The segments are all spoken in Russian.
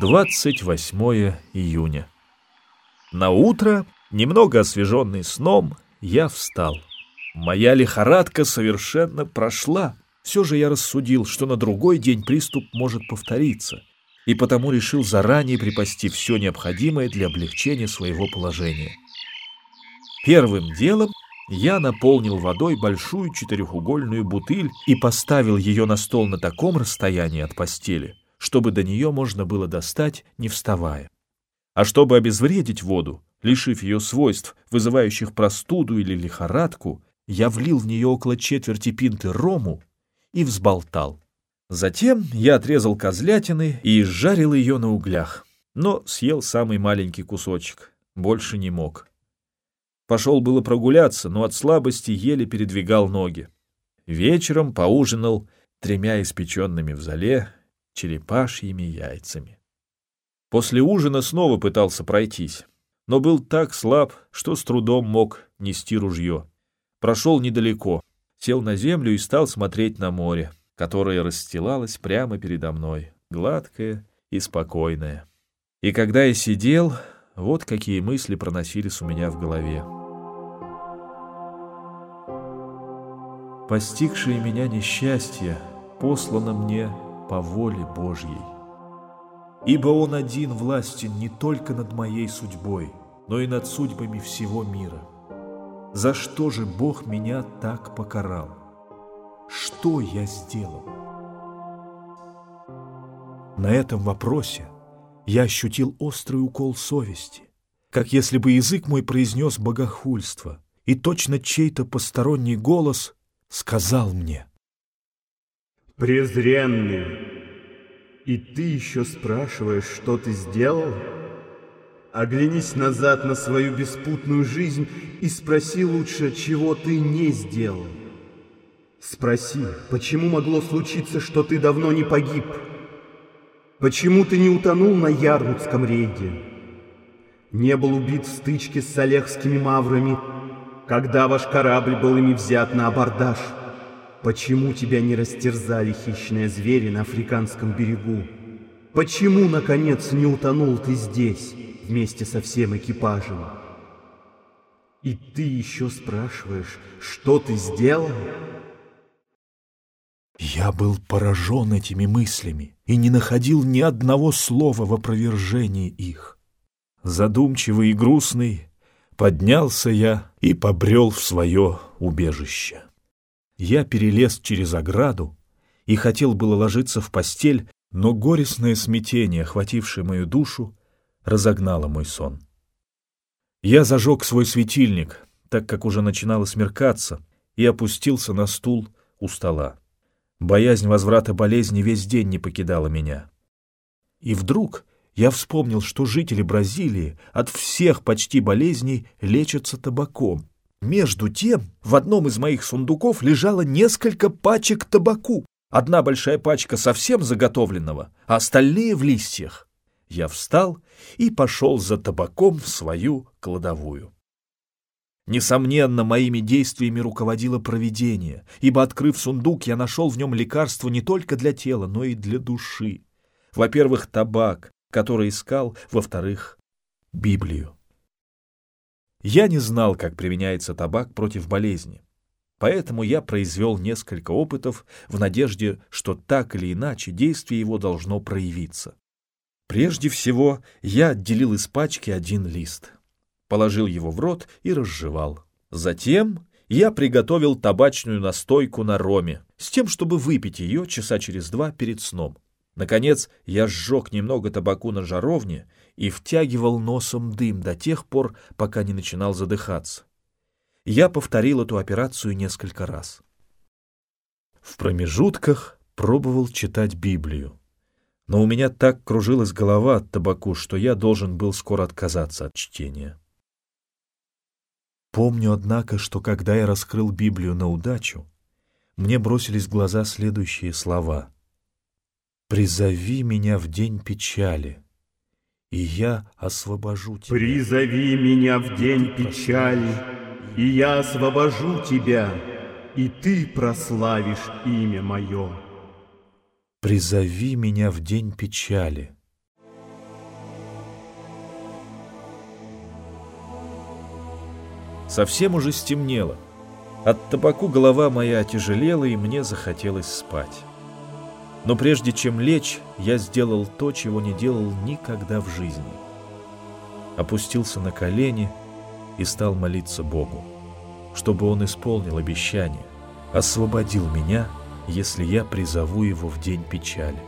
28 июня. На утро, немного освеженный сном, я встал. Моя лихорадка совершенно прошла. Все же я рассудил, что на другой день приступ может повториться, и потому решил заранее припасти все необходимое для облегчения своего положения. Первым делом я наполнил водой большую четырехугольную бутыль и поставил ее на стол на таком расстоянии от постели, чтобы до нее можно было достать, не вставая. А чтобы обезвредить воду, лишив ее свойств, вызывающих простуду или лихорадку, я влил в нее около четверти пинты рому и взболтал. Затем я отрезал козлятины и изжарил ее на углях, но съел самый маленький кусочек, больше не мог. Пошел было прогуляться, но от слабости еле передвигал ноги. Вечером поужинал тремя испеченными в зале черепашьими яйцами. После ужина снова пытался пройтись, но был так слаб, что с трудом мог нести ружье. Прошел недалеко, сел на землю и стал смотреть на море, которое расстилалось прямо передо мной, гладкое и спокойное. И когда я сидел, вот какие мысли проносились у меня в голове. Постигшее меня несчастье послано мне по воле Божьей. Ибо Он один властен не только над моей судьбой, но и над судьбами всего мира. За что же Бог меня так покарал? Что я сделал? На этом вопросе я ощутил острый укол совести, как если бы язык мой произнес богохульство, и точно чей-то посторонний голос сказал мне. Презренный, и ты еще спрашиваешь, что ты сделал? Оглянись назад на свою беспутную жизнь и спроси лучше, чего ты не сделал. Спроси, почему могло случиться, что ты давно не погиб? Почему ты не утонул на Ярмутском рейде? Не был убит в стычке с олегскими маврами когда ваш корабль был ими взят на абордаж? Почему тебя не растерзали хищные звери на африканском берегу? Почему, наконец, не утонул ты здесь вместе со всем экипажем? И ты еще спрашиваешь, что ты сделал? Я был поражен этими мыслями и не находил ни одного слова в опровержении их. Задумчивый и грустный, Поднялся я и побрел в свое убежище. Я перелез через ограду и хотел было ложиться в постель, но горестное смятение, охватившее мою душу, разогнало мой сон. Я зажег свой светильник, так как уже начинало смеркаться, и опустился на стул у стола. Боязнь возврата болезни весь день не покидала меня. И вдруг я вспомнил, что жители Бразилии от всех почти болезней лечатся табаком. Между тем, в одном из моих сундуков лежало несколько пачек табаку. Одна большая пачка совсем заготовленного, а остальные в листьях. Я встал и пошел за табаком в свою кладовую. Несомненно, моими действиями руководило провидение, ибо, открыв сундук, я нашел в нем лекарство не только для тела, но и для души. Во-первых, табак, который искал, во-вторых, Библию. Я не знал, как применяется табак против болезни, поэтому я произвел несколько опытов в надежде, что так или иначе действие его должно проявиться. Прежде всего, я отделил из пачки один лист, положил его в рот и разжевал. Затем я приготовил табачную настойку на роме, с тем, чтобы выпить ее часа через два перед сном. Наконец я сжег немного табаку на жаровне и втягивал носом дым до тех пор, пока не начинал задыхаться. Я повторил эту операцию несколько раз. В промежутках пробовал читать Библию. Но у меня так кружилась голова от табаку, что я должен был скоро отказаться от чтения. Помню, однако, что когда я раскрыл Библию на удачу, мне бросились в глаза следующие слова — Призови меня в день печали, и я освобожу тебя. Призови меня в день печали, и я освобожу тебя, и ты прославишь имя мое. Призови меня в день печали. Совсем уже стемнело. От табаку голова моя отяжелела, и мне захотелось спать. Но прежде чем лечь, я сделал то, чего не делал никогда в жизни. Опустился на колени и стал молиться Богу, чтобы Он исполнил обещание, освободил меня, если я призову Его в день печали.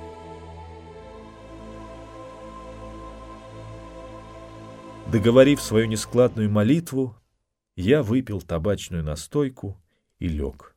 Договорив свою нескладную молитву, я выпил табачную настойку и лег.